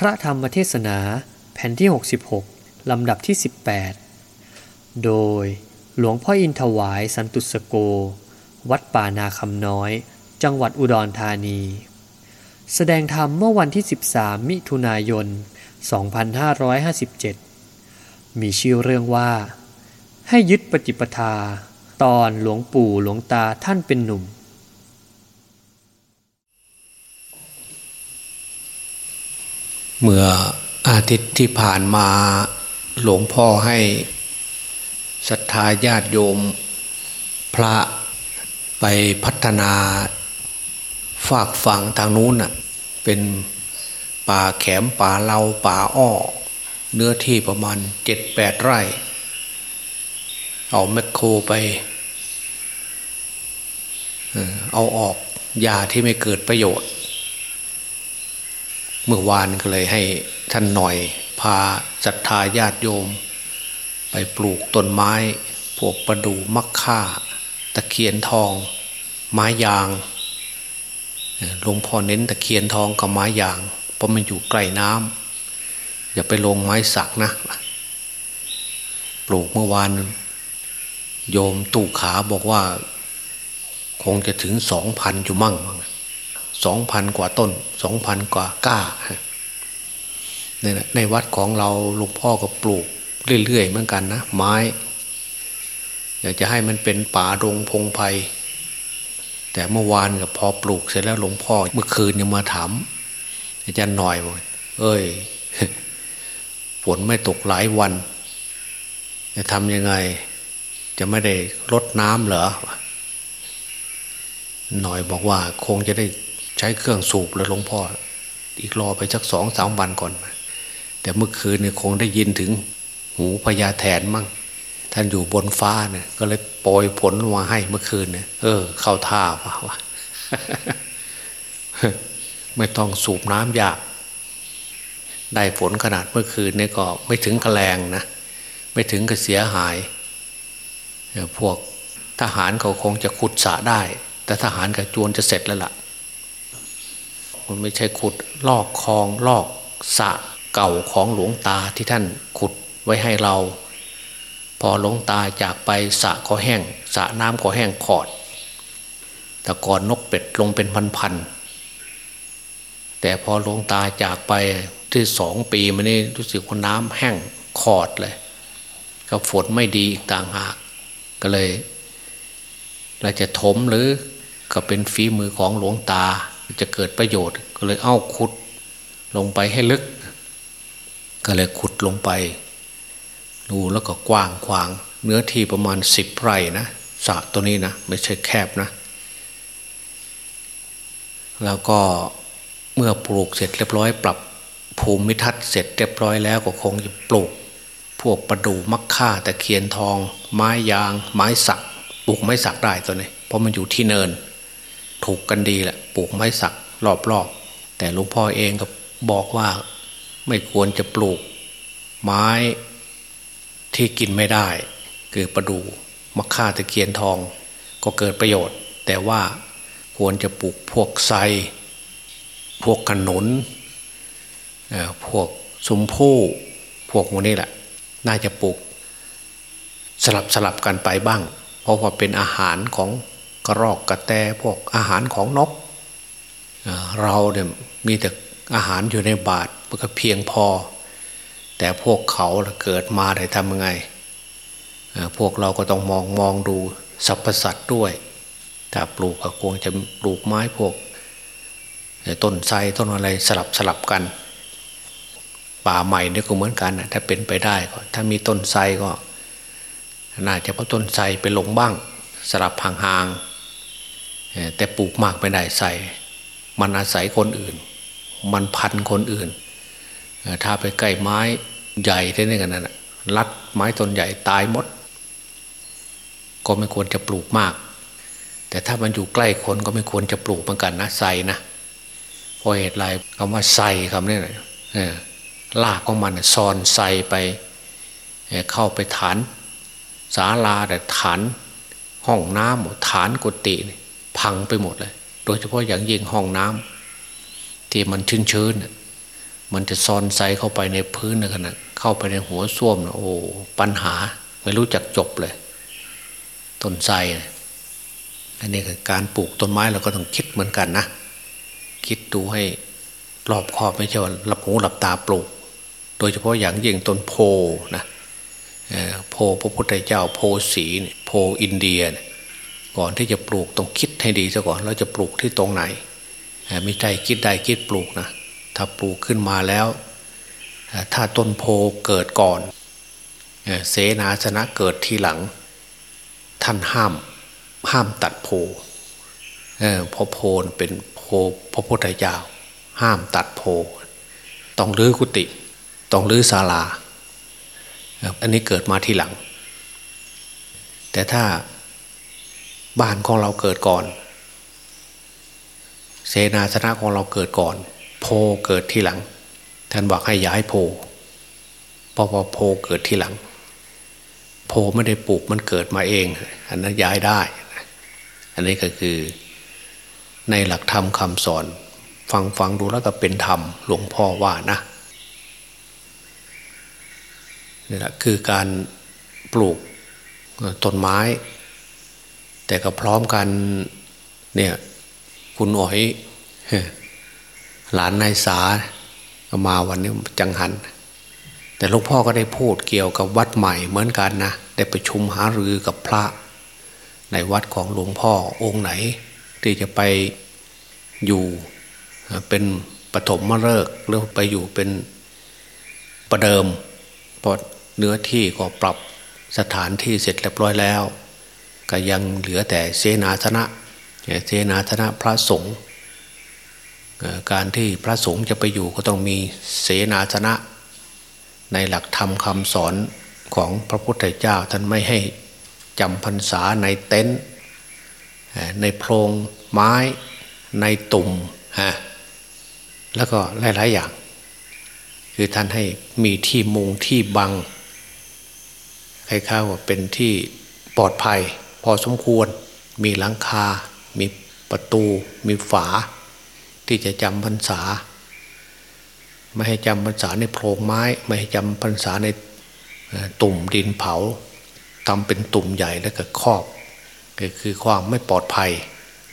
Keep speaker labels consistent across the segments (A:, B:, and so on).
A: พระธรรมเทศนาแผ่นที่ 66 ลำดับที่ 18 โดยหลวงพ่ออินถวายสันตุสโก วัดป่านาคำน้อย จังหวัดอุดรธานี แสดงธรรมเมื่อวันที่ 13 มิถุนายน 2557 มีชื่อเรื่องว่า ให้ยึดปฏิปทา ตอนหลวงปู่หลวงตาท่านเป็นหนุ่ม
B: เมื่ออาทิตย์ที่ผ่านมาหลวงพ่อให้ศรัทธาญาติโยม พระไปพัฒนาฝากฝั่งทางนู้นน่ะเป็นป่าแขมป่าเลาป่าอ้อ เนื้อที่ประมาณเจ็ดแปดไร่ เอาแมคโครไป เอ่อเอาออกยาที่ไม่เกิดประโยชน์ เมื่อวานก็เลยให้ท่านหน่อยพาศรัทธาญาติโยม ไปปลูกต้นไม้พวกประดู่มักค่า ตะเคียนทอง ไม้ยางหลวงพ่อเน้นตะเคียนทองกับไม้ยาง เพราะมันอยู่ใกล้น้ำอย่าไปลงไม้สักนะ ปลูกเมื่อวานโยมตู่ขาบอกว่า คงจะถึงสองพันอยู่มั่ง สองพันกว่าต้นสองพันกว่าก้าในในวัดของเราหลวงพ่อก็ปลูกเรื่อยๆเหมือนกันนะไม้ อยากจะให้มันเป็นป่าดงพงไพแต่เมื่อวานกับพอปลูกเสร็จแล้วหลวงพ่อเมื่อคืนยังมาถามอาจารย์หน่อยบอกเอ้ยฝนไม่ตกหลายวัน จะทำยังไง จะไม่ได้รดน้ำเหรอหน่อยบอกว่าคงจะได้ ใช้เครื่องสูบแล้วหลวงพ่อ อีกรอไปสักสองสามวันก่อน แต่เมื่อคืนเนี่ยคงได้ยินถึงหูพญาแถนมั่ง ท่านอยู่บนฟ้าเนี่ยก็เลยโปรยผลมาให้เมื่อคืนเนี่ยเออ เข้าท่าว่าวะไม่ต้องสูบน้ำยากได้ฝนขนาดเมื่อคืนเนี่ยก็ไม่ถึงกระแรงนะ ไม่ถึงกับเสียหาย พวกทหารเขาคงจะขุดสะได้ แต่ทหารกับจวนจะเสร็จแล้วล่ะ มันไม่ใช่ขุดลอกคลองลอกสะเก่าของหลวงตาที่ท่านขุดไว้ให้เรา พอหลวงตาจากไปสะก็แห้งสะน้ำก็แห้งขอดแต่ก่อนนกเป็ดลงเป็นพันๆแต่พอหลวงตาจากไปที่สองปีมานี่รู้สึกว่าน้ำแห้งขอดเลยก็ฝนไม่ดีอีกต่างหากก็เลยเราจะถมหรือก็เป็นฝีมือของหลวงตา จะเกิดประโยชน์ก็เลยเอ้าขุดลงไปให้ลึก ก็เลยขุดลงไป ดูแล้วก็กว้างขวาง เนื้อที่ประมาณสิบไร่นะสระตัวนี้นะ ไม่ใช่แคบนะ แล้วก็เมื่อปลูกเสร็จเรียบร้อยปรับภูมิทัศน์เสร็จเรียบร้อยแล้วก็คงจะปลูก พวกประดู่มักค่าตะเคียนทอง ไม้ยาง ไม้สักปลูกไม้สักได้ตัวนี้เพราะมันอยู่ที่เนิน ถูกกันดีแหละปลูกไม้สักรอบๆ แต่หลวงพ่อเองก็บอกว่าไม่ควรจะปลูกไม้ที่กินไม่ได้ คือประดูมะข่าตะเคียนทอง ก็เกิดประโยชน์ แต่ว่าควรจะปลูกพวกไทรพวกขนุนพวกสมพู่พวกพวกนี้แหละ น่าจะปลูกสลับสลับกันไปบ้าง เพราะว่าเป็นอาหารของ กระรอกกระแตพวกอาหารของนก เราเนี่ยมีแต่อาหารอยู่ในบาทมันก็เพียงพอ แต่พวกเขาเกิดมาได้ทำยังไง พวกเราก็ต้องมองมองดูสรรพสัตว์ด้วยถ้าปลูกก็ควรจะปลูกไม้พวกต้นไทรต้นอะไรสลับสลับกัน ป่าใหม่เนี่ยก็เหมือนกันนะถ้าเป็นไปได้ก็ถ้ามีต้นไทรก็ น่าจะเพราะต้นไทรไปลงบ้าง สลับห่างๆ แต่ปลูกมากไม่ได้ใส่ มันอาศัยคนอื่น มันพันคนอื่น ถ้าไปใกล้ไม้ใหญ่ที่นี่กันนั่นนะรัดไม้ต้นใหญ่ตายหมด ก็ไม่ควรจะปลูกมาก แต่ถ้ามันอยู่ใกล้คนก็ไม่ควรจะปลูกเหมือนกันนะไทรนะเพราะเหตุไรคำว่าไทรคำนี้นะเออลากของมันซอนไทรไปเข้าไปฐานศาลาแต่ฐานห้องน้ำฐานกุฏินี่ พังไปหมดเลย โดยเฉพาะอย่างยิ่งห้องน้ำที่มันชื้นๆน่ะมันจะซอนไซเข้าไปในพื้นนะขนาดเข้าไปในหัวส้วมนะโอ้ปัญหาไม่รู้จักจบเลย ต้นไทรอันนี้คือการปลูกต้นไม้เราก็ต้องคิดเหมือนกันนะ คิดดูให้รอบคอบไม่ใช่ว่าหลับหูหลับตาปลูก โดยเฉพาะอย่างยิ่งต้นโพนะโพพระพุทธเจ้าโพสีโพอินเดีย ก่อนที่จะปลูกต้องคิดให้ดีซะก่อนเราจะปลูกที่ตรงไหนไม่ใช่คิดได้คิดปลูกนะถ้าปลูกขึ้นมาแล้ว ถ้าต้นโพเกิดก่อน เสนาชนะเกิดทีหลัง ท่านห้ามห้ามตัดโพเพราะโพเป็นโพพระพุทธเจ้าห้ามตัดโพต้องรื้อกุฏิต้องรื้อศาลา อันนี้เกิดมาทีหลัง แต่ถ้า บ้านของเราเกิดก่อน เสนาสนะของเราเกิดก่อน โพเกิดที่หลัง ท่านบอกให้ย้ายโพเพราะว่าโพเกิดที่หลัง โพไม่ได้ปลูกมันเกิดมาเอง อันนั้นย้ายได้ อันนี้ก็คือในหลักธรรมคำสอน ฟังฟังดูแล้วก็เป็นธรรมหลวงพ่อว่านะนี่แหละคือการปลูกต้นไม้ แต่ก็พร้อมกันเนี่ยคุณอ๋อยหลานนายสามาวันนี้จังหัน แต่หลวงพ่อก็ได้พูดเกี่ยวกับวัดใหม่เหมือนกันนะ ได้ประชุมหารือกับพระ ในวัดของหลวงพ่อองค์ไหน ที่จะไปอยู่เป็นปฐมมฤกษ์หรือไปอยู่เป็นประเดิมพอเนื้อที่ก็ปรับสถานที่เสร็จเรียบร้อยแล้ว ก็ยังเหลือแต่เสนาสนะเสนาสนะพระสงฆ์การที่พระสงฆ์จะไปอยู่ก็ต้องมีเสนาสนะ ในหลักธรรมคำสอนของพระพุทธเจ้าท่านไม่ให้จำพรรษาในเต็นท์ในโพรงไม้ในตุ่มฮะแล้วก็หลาย ๆ อย่าง คือท่านให้มีที่มุงที่บังให้ข้าว่าเป็นที่ปลอดภัย อสมควร มีหลังคา มีประตู มีฝา ที่จะจำพรรษา ไม่ให้จำพรรษาในโพรงไม้ ไม่ให้จำพรรษาในตุ่มดินเผาทำเป็นตุ่มใหญ่แล้วก็ครอบก็คือความไม่ปลอดภัย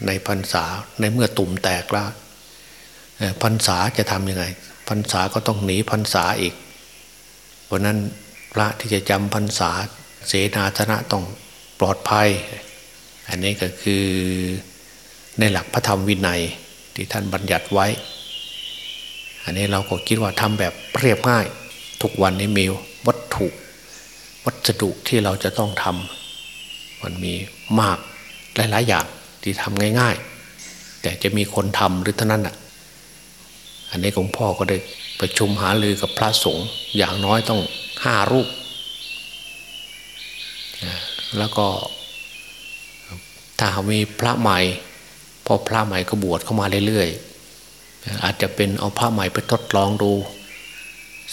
B: ในพรรษาในเมื่อตุ่มแตกแล้วพรรษาจะทำยังไงพรรษาก็ต้องหนีพรรษาอีก เพราะนั้นพระที่จะจำพรรษาเสนาธนะต้อง ปลอดภัย อันนี้ก็คือในหลักพระธรรมวินัยที่ท่านบัญญัติไว้ อันนี้เราก็คิดว่าทำแบบเรียบง่าย ทุกวันนี้มีวัตถุวัสดุที่เราจะต้องทำมันมีมากหลายๆอย่างที่ทำง่าย ๆ แต่จะมีคนทำหรือเท่านั้นอะอันนี้หลวงพ่อก็ได้ประชุมหาลือกับพระสงฆ์อย่างน้อยต้องห้ารูป แล้วก็ถ้ามีพระใหม่ พอพระใหม่ก็บวชเข้ามาเรื่อยๆอาจจะเป็นเอาพระใหม่ไปทดลองดู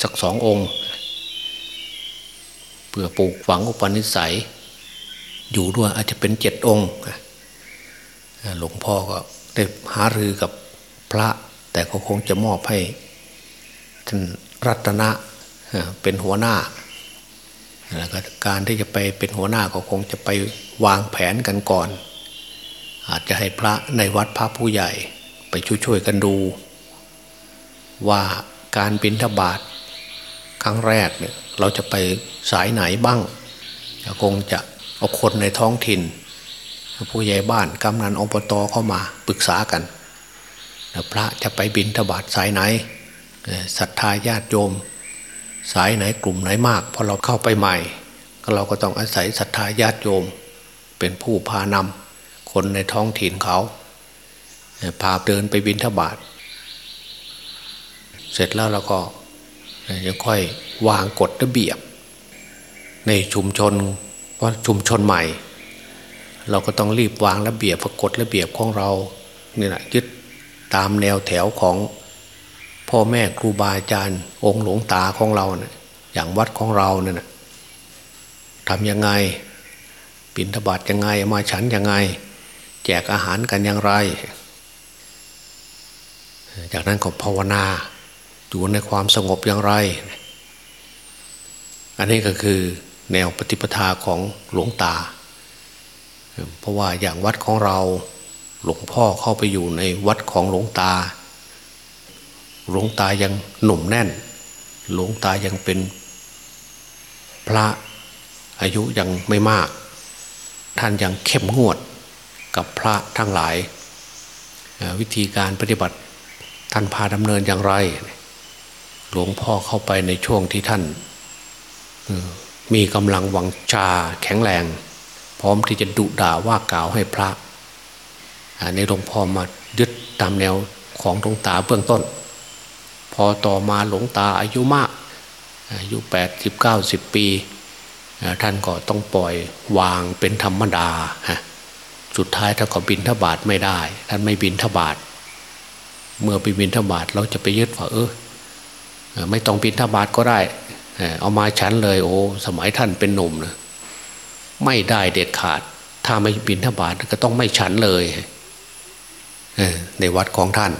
B: สักสององค์เพื่อปลูกฝังอุปนิสัย อยู่ด้วยอาจจะเป็นเจ็ดองค์หลวงพ่อก็ได้หารือกับพระ แต่เขาคงจะมอบให้ท่านรัตนะเป็นหัวหน้า ก็การที่จะไปเป็นหัวหน้าก็คงจะไปวางแผนกันก่อน อาจจะให้พระในวัดพระผู้ใหญ่ไปช่วยๆกันดู ว่าการบินทบาทครั้งแรกเนี่ยเราจะไปสายไหนบ้างคงจะเอาคนในท้องถิ่น ผู้ใหญ่บ้านกำนันอบตเข้ามาปรึกษากัน พระจะไปบินทบาทสายไหนศรัทธาญาติโยม สายไหนกลุ่มไหนมากพอเราเข้าไปใหม่ก็เราก็ต้องอาศัยศรัทธาญาติโยม เป็นผู้พานำคนในท้องถิ่นเขา พาเดินไปบินทบาทเสร็จแล้วเราก็ยังค่อยวางกฎระเบียบ ในชุมชนว่าชุมชนใหม่ เราก็ต้องรีบวางระเบียบกฎระเบียบของเรานี่แหละยึดตามแนวแถวของ พ่อแม่ครูบาอาจารย์ องค์หลวงตาของเราเนะี่ยอย่างวัดของเราเนี่ยทำยังไงปินทบาทยังไงมาฉันยังไง แจกอาหารกันอย่างไร จากนั้นก็ภาวนาอยู่ในความสงบอย่างไร อันนี้ก็คือแนวปฏิปทาของหลวงตา เพราะว่าอย่างวัดของเราหลวงพ่อเข้าไปอยู่ในวัดของหลวงตา หลวงตายังหนุ่มแน่น หลวงตายังเป็นพระอายุยังไม่มาก ท่านยังเข้มงวดกับพระทั้งหลาย วิธีการปฏิบัติท่านพาดำเนินอย่างไร หลวงพ่อเข้าไปในช่วงที่ท่านมีกำลังวังชาแข็งแรง พร้อมที่จะดุด่าว่ากล่าวให้พระในหลวงพ่อมายึดตามแนวของหลวงตาเบื้องต้น อต่อมาหลวงตาอายุมาก อายุแปดสิบเก้าสิบปี ท่านก็ต้องปล่อยวางเป็นธรรมดาฮะสุดท้ายท่านก็บินทบาทไม่ได้ ท่านไม่บินทบาท เมื่อไปบินทบาทเราจะไปยึดว่าเออไม่ต้องบินทบาทก็ได้ เอามาฉันเลยโอ้สมัยท่านเป็นหนุ่มนะไม่ได้เด็ดขาด ถ้าไม่บินทบาทก็ต้องไม่ฉันเลยในวัดของท่าน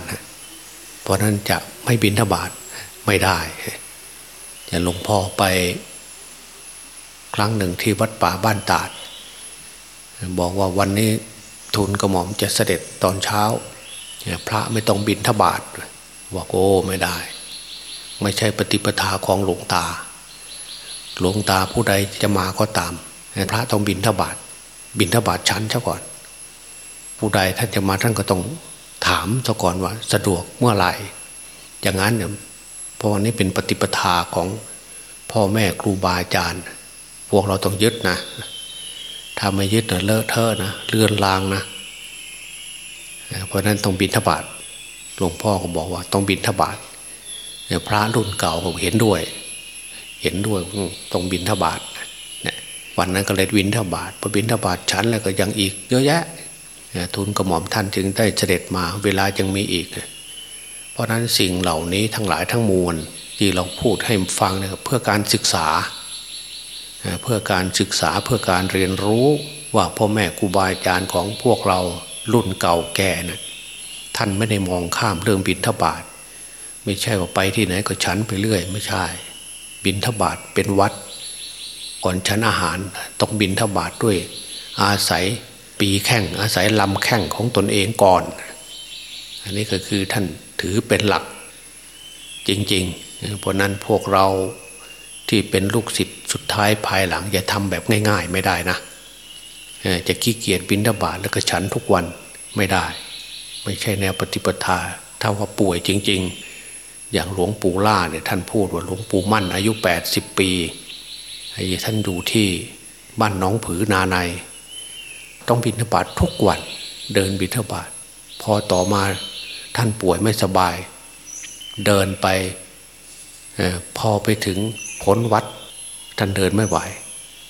B: ราะนั้นจะไม่บินทบาทไม่ได้จะหลวงพ่อไป ครั้งหนึ่งที่วัดป่าบ้านตาด บอกว่าวันนี้ทุนกระหม่อมจะเสด็จตอนเช้า พระไม่ต้องบินทบาทบอกโอ้ไม่ได้ ไม่ใช่ปฏิปทาของหลวงตา หลวงตาผู้ใดจะมาก็ตาม พระต้องบินทบาทบินทบาทชั้นเช่ก่อน ผู้ใดท่านจะมาท่านก็ต้อง ถามซะก่อนว่าสะดวกเมื่อไหร่ อย่างนั้นเนี่ยเพราะวันนี้เป็นปฏิปทาของพ่อแม่ครูบาอาจารย์ พวกเราต้องยึดนะ ถ้าไม่ยึดเนะเลอะเทอะนะเลื่อนลางนะ เพราะนั้นต้องบินทบาทหลวงพ่อก็บอกว่าต้องบินทบาทพระรุ่นเก่าผมเห็นด้วย เห็นด้วยต้องบินทบาทวันนั้นก็เลยบินทบาทพอบินทบาทชั้นแล้วก็ยังอีกเยอะแยะ ทุนกระหม่อมท่านจึงได้เสด็จมาเวลายังมีอีก เพราะนั้นสิ่งเหล่านี้ทั้งหลายทั้งมวลที่เราพูดให้ฟังเนี่ยเพื่อการศึกษา เพื่อการศึกษาเพื่อการเรียนรู้ว่าพ่อแม่ครูบาอาจารย์ของพวกเรารุ่นเก่าแก่นะท่านไม่ได้มองข้ามเรื่องบินทบาทไม่ใช่ว่าไปที่ไหนก็ฉันไปเรื่อย ไม่ใช่ บินทบาทเป็นวัด ก่อนฉันอาหารต้องบินทบาทด้วย อาศัย ปีแข่งอาศัยลำแข่งของตนเองก่อน อันนี้ก็คือท่านถือเป็นหลักจริงๆ เพราะนั้นพวกเราที่เป็นลูกศิษย์สุดท้ายภายหลังอย่าทำแบบง่าย ๆ ไม่ได้นะจะขี้เกียจบินทบาทแล้วก็ฉันทุกวันไม่ได้ ไม่ใช่แนวปฏิปทาถ้าว่าป่วยจริง ๆ อย่างหลวงปู่ล่าเนี่ยท่านพูดว่าหลวงปู่มั่นอายุ 80 ปีท่านอยู่ที่บ้านน้องผือนาใน ต้องบิณฑบาตทุกวัน เดินบิณฑบาตพอต่อมาท่านป่วยไม่สบาย เดินไปอพอไปถึงพ้นวัด ท่านเดินไม่ไหว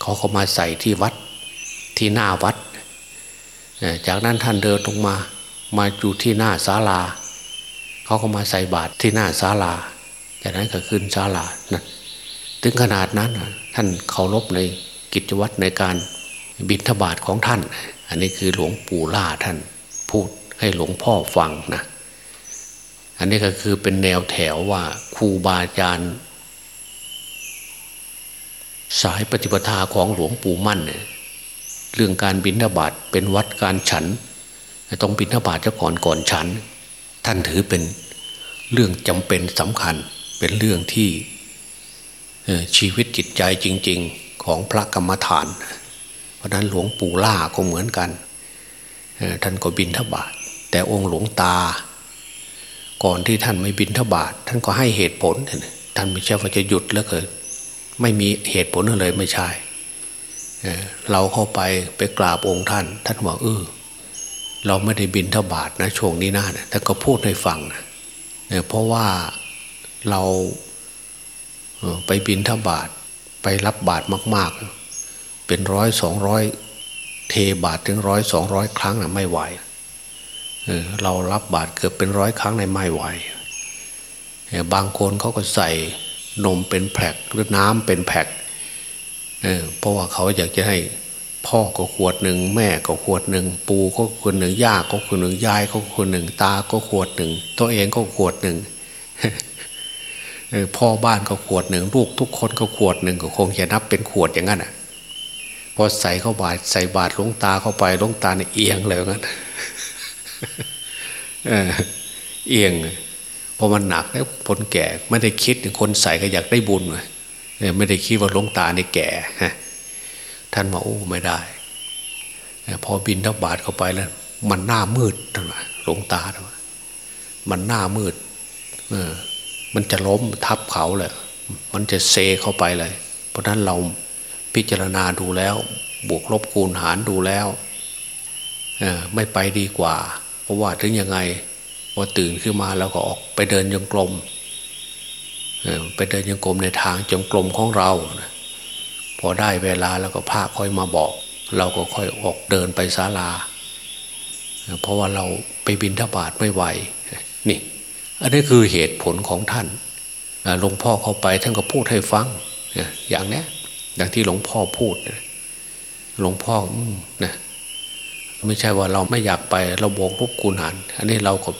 B: เขาเขามาใส่ที่วัดที่หน้าวัด จากนั้นท่านเดินลงมามาอยู่ที่หน้าศาลา เขาก็มาใส่บาตรที่หน้าศาลา จากนั้นก็ขึ้นศาลานะถึงขนาดนั้นท่านเคารพในกิจวัตรในการ บิณฑบาตของท่าน อันนี้คือหลวงปู่ล่าท่านพูดให้หลวงพ่อฟังนะ อันนี้ก็คือเป็นแนวแถวว่าครูบาอาจารย์ สายปฏิปทาของหลวงปู่มั่นเนี่ยเรื่องการบิณฑบาตเป็นวัดการฉันต้องบิณฑบาตเจ้าก่อนก่อนฉัน ท่านถือเป็นเรื่องจำเป็นสำคัญเป็นเรื่องที่ชีวิตจิตใจจริง ๆของพระกรรมฐานเพราะนั้นหลวงปู่ล่าก็เหมือนกันท่านก็บินทบาทแต่องค์หลวงตา ก่อนที่ท่านไม่บินทบาทท่านก็ให้เหตุผลท่านไม่ใช่ว่าจะหยุดแล้วเกิดไม่มีเหตุผลอะไรไม่ใช่เราเข้าไปไปกราบองค์ท่าน ท่านบอกเออเราไม่ได้บินทบาทนะช่วงนี้นะท่านก็พูดให้ฟังนะเพราะว่าเราไปบินทบาทไปรับบาทมาก ๆ เป็นร้อยสองร้อยเทบาทถึงร้อยสองร้อยครั้งนะไม่ไหวเเรารับบาทเกือบเป็นร้อยครั้งในไม่ไหวบางคนเขาก็ใส่นมเป็นแผกหรือน้ำเป็นแผกเเพราะว่าเขาอยากจะให้พ่อก็ขวดหนึ่งแม่ก็ขวดหนึ่งปูก็ขวดหนึ่งย่าก็ขวดหนึ่งยายก็ขวดหนึ่งตาก็ขวดหนึ่งตัวเองก็ขวดหนึ่งพ่อบ้านก็ขวดหนึ่งลูกทุกคนก็ขวดหนึ่งก็คงจะนับเป็นขวดอย่างนั้นอะ อใส่เข้าบาทใส่บาทลงตาเข้าไปลงตาเนี่ยเอียงเลยงั้นเอียงพอมันหนักแล้วคนแก่ไม่ได้คิดคนใส่ก็อยากได้บุญเลยไม่ได้คิดว่าลงตาในแก่ท่านบอกโอ้ไม่ได้พอบินทับบาทเข้าไปแล้ว มันหน้ามืดทั้งนั้นหลงตาทั้งนั้นมันหน้ามืด เออ มันจะล้มทับเขาเลยมันจะเซเข้าไปเลย เพราะนั้นเรา พิจารณาดูแล้ว บวกลบคูณหารดูแล้วไม่ไปดีกว่า เพราะว่าถึงยังไงพอตื่นขึ้นมาแล้วก็ออกไปเดินยังกลมไปเดินยังกลมในทางจงกลมของเราพอได้เวลาแล้วก็พาค่อยมาบอก เราก็ค่อยออกเดินไปศาลา เพราะว่าเราไปบินทบาทไม่ไหวนี่ อันนี้คือเหตุผลของท่านหลวงพ่อเข้าไปท่านก็พูดให้ฟังอย่างนี้ อย่างที่หลวงพ่อพูดหลวงพ่อนะไม่ใช่ว่าเราไม่อยากไปเราบอกรูปกุณหันอันนี้เราก็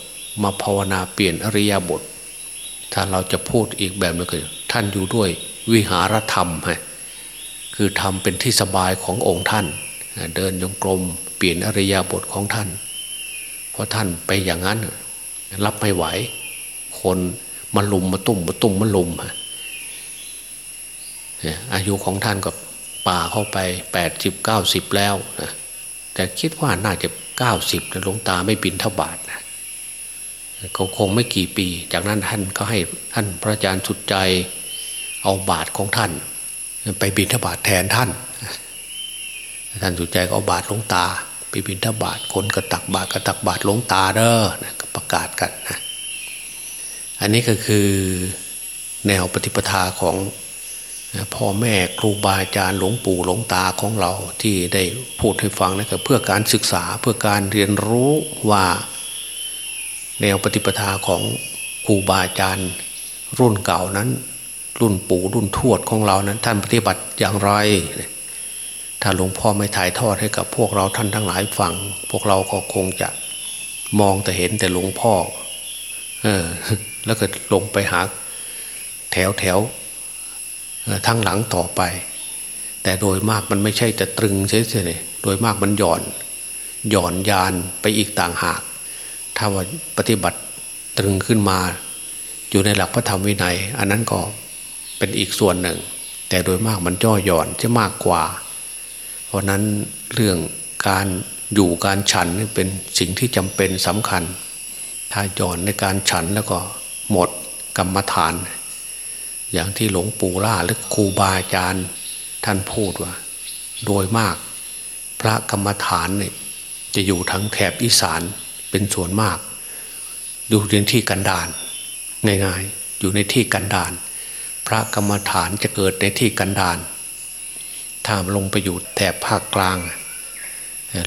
B: มาภาวนาเปลี่ยนอริยบท ถ้าเราจะพูดอีกแบบนึงคือท่านอยู่ด้วยวิหารธรรมฮะคือทำเป็นที่สบายขององค์ท่าน เดินยงกลมเปลี่ยนอริยบทของท่าน เพราะท่านไปอย่างนั้น รับไม่ไหว คนมาลุมมาตุ่มมาตุ่มมาลุมฮะ อายุของท่านก็ป่าเข้าไปแปดสิบเก้าสิบแล้วนะแต่คิดว่าน่าจะเก้าสิบนะหลวงตาไม่บินทบาทนะเขาคงไม่กี่ปี จากนั้นท่านก็ให้ท่านพระอาจารย์สุดใจเอาบาทของท่าน ไปบินทบาทแทนท่าน ท่านสุดใจก็เอาบาทหลวงตา ไปบินทบาทคนก็ตักบาทก็ตักบาทหลวงตาเด้อนะประกาศกันนะอันนี้ก็คือแนวปฏิปทาของ พ่อแม่ครูบาอาจารย์หลวงปู่หลวงตาของเราที่ได้พูดให้ฟังนะครเพื่อการศึกษาเพื่อการเรียนรู้ว่า แนวปฏิปทาของครูบาอาจารย์ รุ่นเก่านั้น รุ่นปู่รุ่นทวดของเรานั้น ท่านปฏิบัติอย่างไร ถ้าหลวงพ่อไม่ถ่ายทอดให้กับพวกเราท่านทั้งหลายฟัง พวกเราก็คงจะมองแต่เห็นแต่หลวงพ่อ เออ แล้วก็ลงไปหา แถวแถว ทั้งหลังต่อไป แต่โดยมากมันไม่ใช่จะตรึงเฉยๆโดยมากมันหย่อน หย่อนยานไปอีกต่างหาก ถ้าว่าปฏิบัติตรึงขึ้นมา อยู่ในหลักพระธรรมวินัย อันนั้นก็เป็นอีกส่วนหนึ่ง แต่โดยมากมันย่อหย่อนจะมากกว่า เพราะนั้นเรื่องการอยู่การฉันเป็นสิ่งที่จำเป็นสำคัญ ถ้าหย่อนในการฉันแล้วก็หมดกรรมฐาน อย่างที่หลวงปู่ล่าหรือครูบาอาจารย์ท่านพูดว่า โดยมาก พระกรรมฐานเนี่ยจะอยู่ทั้งแถบอีสานเป็นส่วนมาก อยู่ในที่กันดานง่ายๆ อยู่ในที่กันดาน พระกรรมฐานจะเกิดในที่กันดานถ้าลงไปอยู่แถบภาคกลาง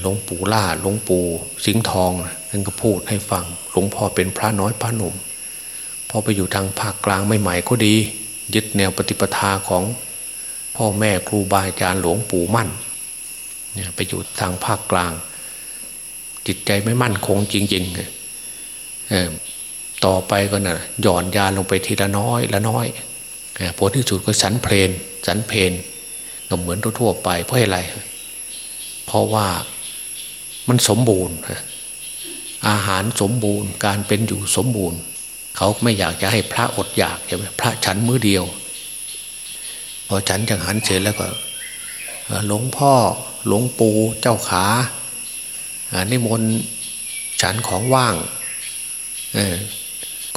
B: หลวงปู่ล่าหลวงปู่สิงห์ทองท่านก็พูดให้ฟังหลวงพ่อเป็นพระน้อยพระหนุ่มพอไปอยู่ทางภาคกลางใหม่ๆก็ดี ยึดแนวปฏิปทาของพ่อแม่ครูบาอาจารย์หลวงปู่มั่นเนี่ยไปอยู่ทางภาคกลาง จิตใจไม่มั่นคงจริงๆต่อไปก็นะ่ะหย่อนยานลงไปทีละน้อยละน้อยผลที่สุดก็สันเพลนสันเพลนก็เหมือนทั่วไป เพราะอะไร เพราะว่ามันสมบูรณ์อาหารสมบูรณ์การเป็นอยู่สมบูรณ์ เขาไม่อยากจะให้พระอดอยากใช่ไหมพระฉันมือเดียว พอฉันจังหันเสร็จแล้วก็หลวงพ่อหลวงปู่เจ้าขานิมนต์ฉันของว่าง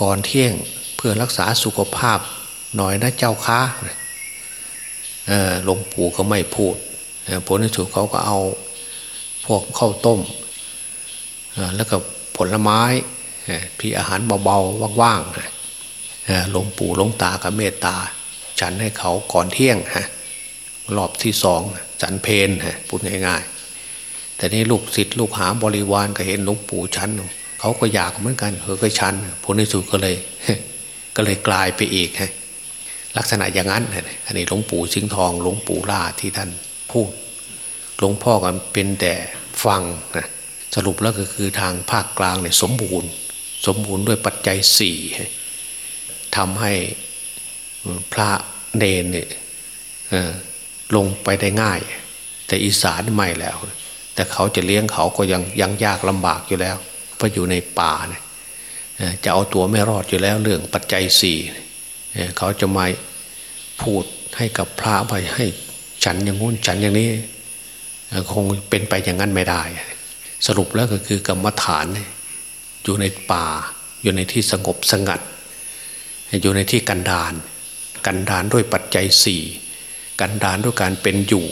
B: ก่อนเที่ยงเพื่อรักษาสุขภาพหน่อยนะเจ้าค้าหลวงปู่ก็ไม่พูดผลที่สุดเขาก็เอาพวกข้าวต้มแล้วก็ผลไม้ พี่อาหารเบาๆว่างๆหลวงปู่หลวงตากับเมตตา ฉันให้เขาก่อนเที่ยงฮะรอบที่สองฉันเพนฮะพูดง่ายๆ แต่นี่ลูกศิษย์ลูกหาบริวารก็เห็นหลวงปู่ฉันเขาก็อยากเหมือนกันเออก็ฉันผลในสุดก็เลย ก็เลยกลายไปอีกฮะลักษณะอย่างนั้นอันนี้หลวงปู่สิงห์ทองหลวงปู่ล่าที่ท่านพูดหลวงพ่อกันเป็นแต่ฟังนะสรุปแล้วก็คือทางภาคกลางเนี่ยสมบูรณ์ สมบูรณ์ด้วยปัจจัยสี่ทำให้พระเนนเนี่ยลงไปได้ง่าย แต่อีสานไม่แล้ว แต่เขาจะเลี้ยงเขาก็ยังยังยากลำบากอยู่แล้วเพราะอยู่ในป่าเนี่ยจะเอาตัวไม่รอดอยู่แล้วเรื่องปัจจัยสี่เขาจะมาพูดให้กับพระไปให้ฉันอย่างงู้นฉันอย่างนี้ คงเป็นไปอย่างนั้นไม่ได้ สรุปแล้วก็คือกรรมฐาน อยู่ในป่า อยู่ในที่สงบสงัด อยู่ในที่กันดานกันดานด้วยปัจจัยสี่กันดานด้วยการเป็นอยู่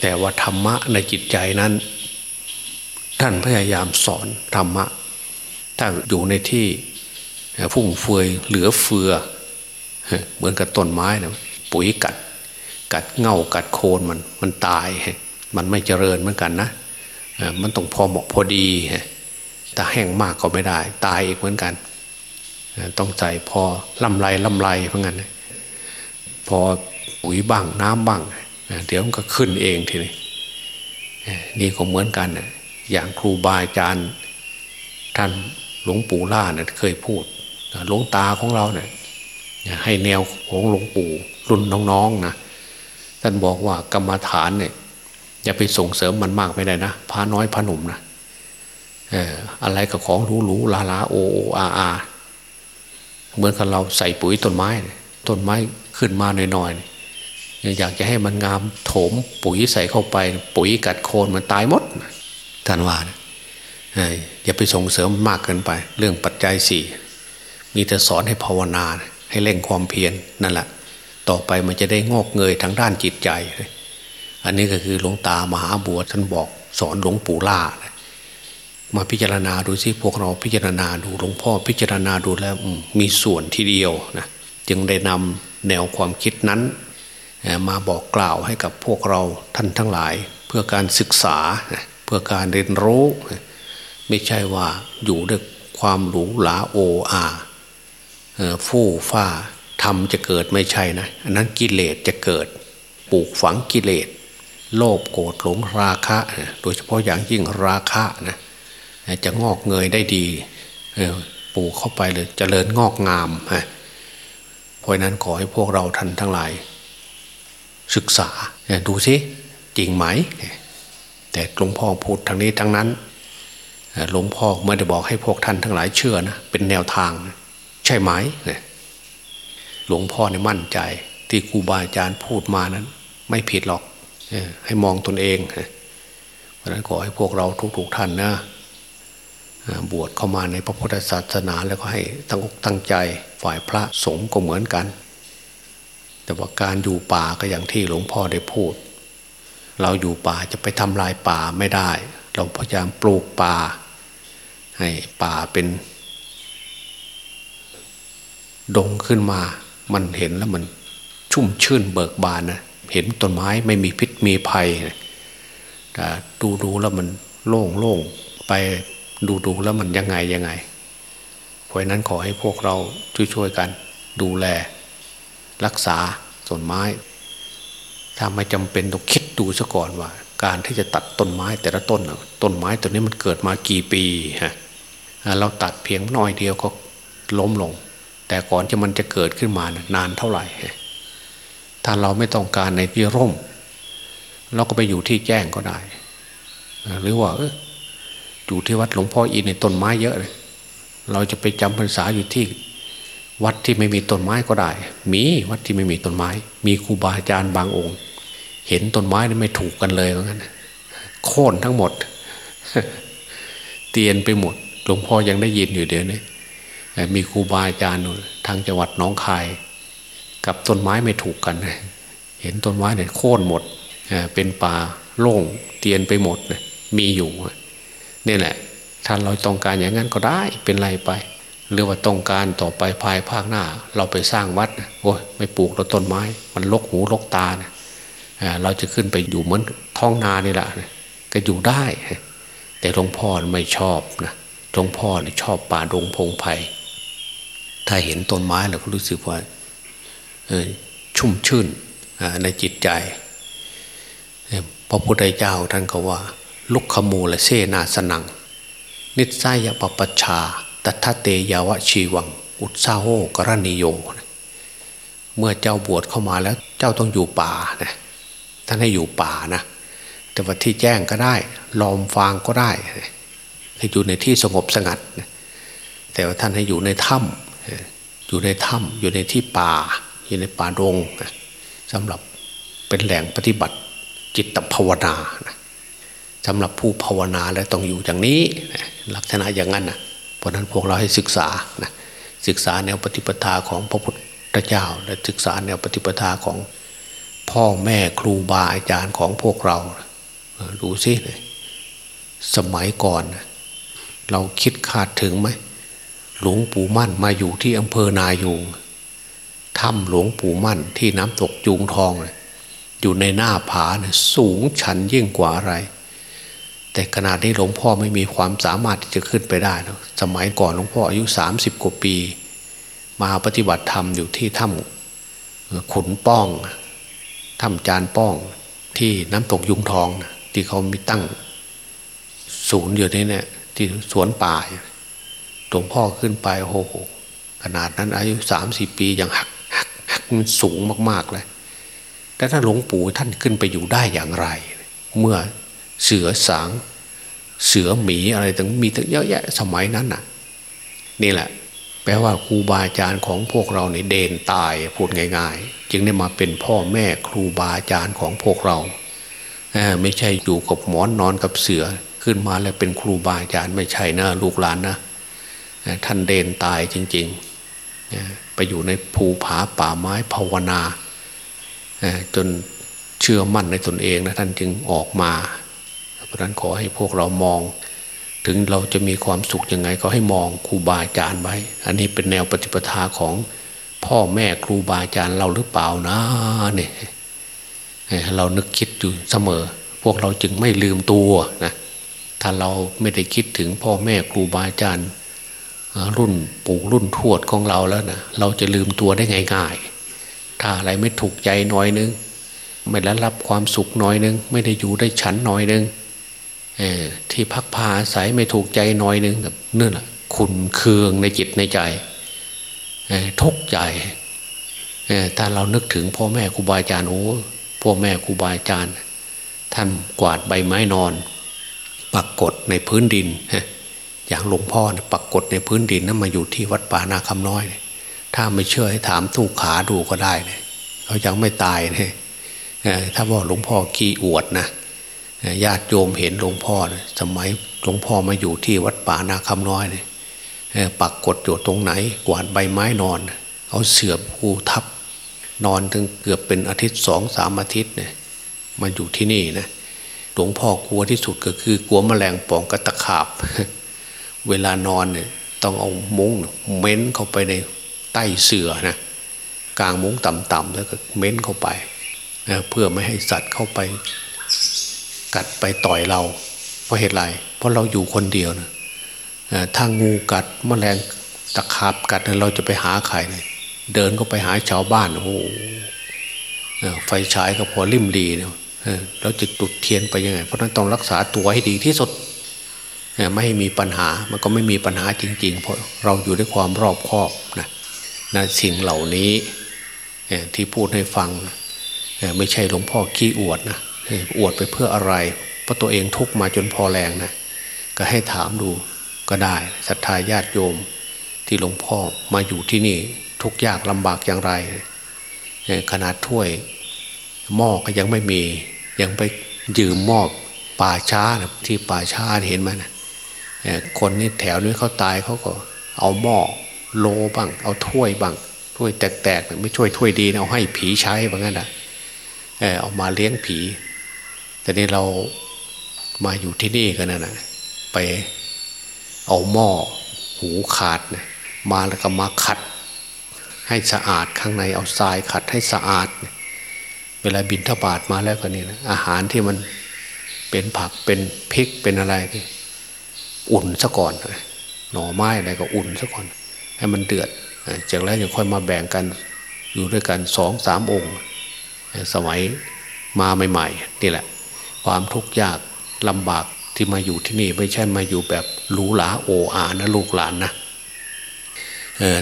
B: แต่ว่าธรรมะในจิตใจนั้น ท่านพยายามสอนธรรมะถ้าอยู่ในที่ฟุ่มเฟือยเหลือเฟือ เหมือนกับต้นไม้นะปุ๋ยกัด กัดเง่ากัดโคนมันมันตาย มันไม่เจริญเหมือนกันนะมันต้องพอเหมาะพอดี แต่แห้งมากก็ไม่ได้ ตายอีกเหมือนกัน ต้องใจพอลำไรลำไรเพราะงั้นพอปุ๋ยบ้างน้ำบ้าง เดี๋ยวมันก็ขึ้นเองทีนี้นี่ก็เหมือนกัน อย่างครูบาอาจารย์ท่านหลวงปู่ล่าเนี่ยเคยพูดหลวงตาของเราเนี่ยให้แนวของหลวงปู่รุ่นน้องๆนะท่านบอกว่ากรรมฐานเนี่ยอย่าไปส่งเสริมมันมากไม่ได้นะพาน้อยพาหนุ่มนะ อะไรกับของหรูหรูลาลาโอโออาอาเหมือนกับเราใส่ปุ๋ยต้นไม้ ต้นไม้ขึ้นมาหน่อยๆอยากจะให้มันงามโถมปุ๋ยใส่เข้าไป ปุ๋ยกัดโคนมันตายหมดท่านว่านะอย่าไปส่งเสริมมากเกินไป เรื่องปัจจัยสี่มีแต่สอนให้ภาวนา ให้เร่งความเพียรนนั่นแหละต่อไปมันจะได้งอกเงยทางด้านจิตใจ อันนี้ก็คือหลวงตามหาบัวท่านบอกสอนหลวงปู่ล่า มาพิจารณาดูสิพวกเราพิจารณาดูหลวงพ่อพิจารณาดูแล้วมีส่วนที่เดียวนะจึงได้นำแนวความคิดนั้น มาบอกกล่าวให้กับพวกเราท่านทั้งหลาย เพื่อการศึกษาเพื่อการเรียนรู้ ไม่ใช่ว่าอยู่ด้วยความหรูหราโออาฟู่ฟ้าทำจะเกิดไม่ใช่นะอันนั้นกิเลสจะเกิด ปลูกฝังกิเลส โลภโกรธหลงราคะ โดยเฉพาะอย่างยิ่งราคะนะ จะงอกเงยได้ดีปลูกเข้าไปเลยจเจริญงอกงามเพราะนั้นขอให้พวกเราท่านทั้งหลาย ศึกษาดูสิจริงไหม แต่หลวงพ่อพูดทางนี้ทั้งนั้นหลวงพ่อไม่ได้บอกให้พวกท่านทั้งหลายเชื่อนะเป็นแนวทาง ใช่ไหมหลวงพ่อเนี่ยมั่นใจ ที่ครูบาอาจารย์พูดมานั้น ไม่ผิดหรอกให้มองตนเองเพราะนั้นขอให้พวกเราทุกๆท่านนะ บวชเข้ามาในพระพุทธศาสนาแล้วก็ให้ตั้งอกตั้งใจฝ่ายพระสงฆ์ก็เหมือนกัน แต่ว่าการอยู่ป่าก็อย่างที่หลวงพ่อได้พูด เราอยู่ป่าจะไปทำลายป่าไม่ได้ เราพยายามปลูกป่า ให้ป่าเป็นดงขึ้นมา มันเห็นแล้วมันชุ่มชื่นเบิกบานนะ เห็นต้นไม้ไม่มีพิษมีภัยแต่ดูดูแล้วมันโล่งโล่งไป ดูดูแล้วมันยังไงยังไง เพราะนั้นขอให้พวกเราช่วยๆกัน ดูแล รักษาต้นไม้ ถ้าไม่จำเป็นต้องคิดดูซะก่อนว่า การที่จะตัดต้นไม้แต่ละต้นต้นไม้ตัวนี้มันเกิดมากี่ปีฮะเราตัดเพียงน้อยเดียวก็ล้มลง แต่ก่อนที่มันจะเกิดขึ้นมานานเท่าไหร่ ถ้าเราไม่ต้องการในที่ร่ม เราก็ไปอยู่ที่แจ้งก็ได้ หรือว่า อยู่ที่วัดหลวงพ่ออินในต้นไม้เยอะเลยเราจะไปจำพรรษาอยู่ที่ วัดที่ไม่มีต้นไม้ก็ได้ มีวัดที่ไม่มีต้นไม้ มีครูบาอาจารย์บางองค์ เห็นต้นไม้นี่ไม่ถูกกันเลยเหมือนกันโค่นทั้งหมด เตียนไปหมด หลวงพ่อยังได้ยินอยู่เดี๋ยวนี้มีครูบาอาจารย์ทางจังหวัดน้องคาย กับต้นไม้ไม่ถูกกันเห็นต้นไม้เนี่ยโค่นหมดเป็นป่าโล่งเตียนไปหมดมีอยู่ นี่แหละถ้าเราต้องการอย่างนั้นก็ได้เป็นไรไป หรือว่าต้องการต่อไปภายภาคหน้า เราไปสร้างวัดโอ้ยไม่ปลูกต้นไม้ มันลกหูลกตาเนี่ยเราจะขึ้นไปอยู่เหมือนท้องนานี่แหละก็อยู่ได้ แต่หลวงพ่อไม่ชอบนะหลวงพ่อเนี่ยชอบป่าดงพงไพ่ถ้าเห็นต้นไม้เราก็รู้สึกว่าชุ่มชื่นในจิตใจพระพุทธเจ้าท่านก็ว่า ลุกขมูละเสนาสนัง นิสัยปปชาตัทเตยาวชีวัง อุตสาโหกรณิโย เมื่อเจ้าบวชเข้ามาแล้วเจ้าต้องอยู่ป่านะท่านให้อยู่ป่านะ แต่ว่าที่แจ้งก็ได้ ลอมฟางก็ได้ให้อยู่ในที่สงบสงัด แต่ว่าท่านให้อยู่ในถ้ำอยู่ในถ้ำอยู่ในที่ป่า อยู่ในป่าดงสำหรับเป็นแหล่งปฏิบัติจิตภาวนา สำหรับผู้ภาวนาแล้วต้องอยู่อย่างนี้ ลักษณะอย่างนั้นนะเพราะนั้นพวกเราให้ศึกษานะศึกษาแนวปฏิปทาของพระพุทธเจ้า และศึกษาแนวปฏิปทาของพ่อแม่ครูบาอาจารย์ของพวกเราดูสิสมัยก่อน เราคิดคาดถึงไหมหลวงปู่มั่นมาอยู่ที่อำเภอนายูงถ้ำหลวงปู่มั่นที่น้ำตกจูงทอง อยู่ในหน้าผาสูงชันยิ่งกว่าอะไร แต่ขนาดนี้หลวงพ่อไม่มีความสามารถที่จะขึ้นไปได้นะสมัยก่อนหลวงพ่ออายุสามสิบกว่าปี มาปฏิบัติธรรมอยู่ที่ถ้ำขุนป้องถ้ำจานป้องที่น้ำตกยุงทองที่เขามีตั้งศูนย์อยู่นี่เนี่ยที่สวนป่าหลวงพ่อขึ้นไปโอ้โหขนาดนั้นอายุสามสี่ปียังหักหักหักมันสูงมากๆเลยแต่ถ้าหลวงปู่ท่านขึ้นไปอยู่ได้อย่างไร เมื่อ เสือสาง เสือหมีอะไรต่างมีตั้งเยอะแยะสมัยนั้นน่ะ นี่แหละ แปลว่าครูบาอาจารย์ของพวกเราในเดนตายพูดง่าย ๆ จึงได้มาเป็นพ่อแม่ครูบาอาจารย์ของพวกเราไม่ใช่อยู่กับหมอนนอนกับเสือขึ้นมาแล้วเป็นครูบาอาจารย์ไม่ใช่นะลูกหลานนะท่านเดนตายจริงๆไปอยู่ในภูผาป่าไม้ภาวนาจนเชื่อมั่นในตนเองนะท่านจึงออกมา เพราะนั้นขอให้พวกเรามอง ถึงเราจะมีความสุขยังไง ก็ให้มองครูบาอาจารย์ไว้ อันนี้เป็นแนวปฏิปทาของพ่อแม่ครูบาอาจารย์เราหรือเปล่านะเนี่ยเรานึกคิดอยู่เสมอ พวกเราจึงไม่ลืมตัวนะถ้าเราไม่ได้คิดถึงพ่อแม่ครูบาอาจารย์รุ่นปู่รุ่นทวดของเราแล้วนะเราจะลืมตัวได้ง่ายๆ ถ้าอะไรไม่ถูกใจน้อยนึง ไม่ได้รับความสุขน้อยนึง ไม่ได้อยู่ได้ฉันน้อยนึง ที่พักพาอาศัยไม่ถูกใจน้อยนึงแบบนั่นแหละขุนเคืองในจิตในใจทุกใจถ้าเรานึกถึงพ่อแม่ครูบาอาจารย์โอ้พ่อแม่ครูบาอาจารย์ ท่านกวาดใบไม้นอนปักกดในพื้นดินอย่างหลวงพ่อปักกดในพื้นดินนั้นมาอยู่ที่วัดป่านาคำน้อย ถ้าไม่เชื่อให้ถามทูกขาดูก็ได้เลยเขายังไม่ตายเนี่ยถ้าว่าหลวงพ่อขี้อวดนะ ญาติโยมเห็นหลวงพ่อสมัยหลวงพ่อมาอยู่ที่วัดป่านาคำน้อยเนี่ยปักกดอยู่ตรงไหน กวาดใบไม้นอนเอาเสือผูทับ นอนถึงเกือบเป็นอาทิตย์สองสามอาทิตย์เนี่ยมาอยู่ที่นี่นะหลวงพ่อกลัวที่สุดก็คือกลัวแมลงป่องกระตะขาบ เวลานอนเนี่ยต้องเอามุ้งเม้นเข้าไปในใต้เสือนะกลางมุ้งต่ำๆแล้วก็เม้นเข้าไปเพื่อไม่ให้สัตว์เข้าไป กัดไปต่อยเรา เพราะเหตุไรเพราะเราอยู่คนเดียวนะถ้างูกัดมแมลงตะขาบกัดเราจะไปหาใครเลยเดินก็ไปหาชาวบ้านโอ้โหไฟฉายก็พอริมดีเนี่ยเราจะตุดเทียนไปยังไง เพราะนั้นต้องรักษาตัวให้ดีที่สุดไม่ให้มีปัญหามันก็ไม่มีปัญหาจริง ๆ เพราะเราอยู่ด้วยความรอบคอบนะนะสิ่งเหล่านี้ที่พูดให้ฟังไม่ใช่หลวงพ่อขี้อวดนะ อวดไปเพื่ออะไรเพราะตัวเองทุกมาจนพอแรงนะก็ให้ถามดูก็ได้ศรัทธาญาติโยม ที่หลวงพ่อมาอยู่ที่นี่ทุกยากลำบากอย่างไรขนาดถ้วยหม้อก็ยังไม่มี ยังไปยืมหม้อป่าช้านะที่ป่าช้าเห็นไหมนะคนนี่แถวนี้เขาตายเขาก็ เอาหม้อโลบ้าง เอาถ้วยบ้างถ้วยแตกๆไม่ช่วยถ้วยดีนะเอาให้ผีใช้แบางงั้นนะเอามาเลี้ยงผี แต่นี่เรามาอยู่ที่นี่กันนะนะไปเอาหม้อหูขาดนะมาแล้วก็มาขัด ให้สะอาดข้างในเอาทรายขัดให้สะอาดนะเวลาบินทบาทมาแล้วก็นี่นะอาหารที่มันเป็นผักเป็นพริกเป็นอะไรอุ่นซะก่อนหน่อไม้อะไรก็อุ่นซะก่อน ให้มันเดือดจากนั้นจะค่อยมาแบ่งกันอยู่ด้วยกันสองสามองค์ สมัยมาใหม่ๆนี่แหละ ความทุกข์ยากลำบากที่มาอยู่ที่นี่ไม่ใช่มาอยู่แบบหรูหราโออานะลูกหลานนะ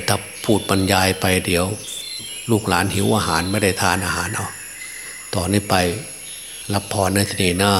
B: ถ้าพูดบรรยายไปเดี๋ยว ลูกหลานหิวอาหารไม่ได้ทานอาหารเอาต่อนนี้ไปรับพรในที่นี้นะ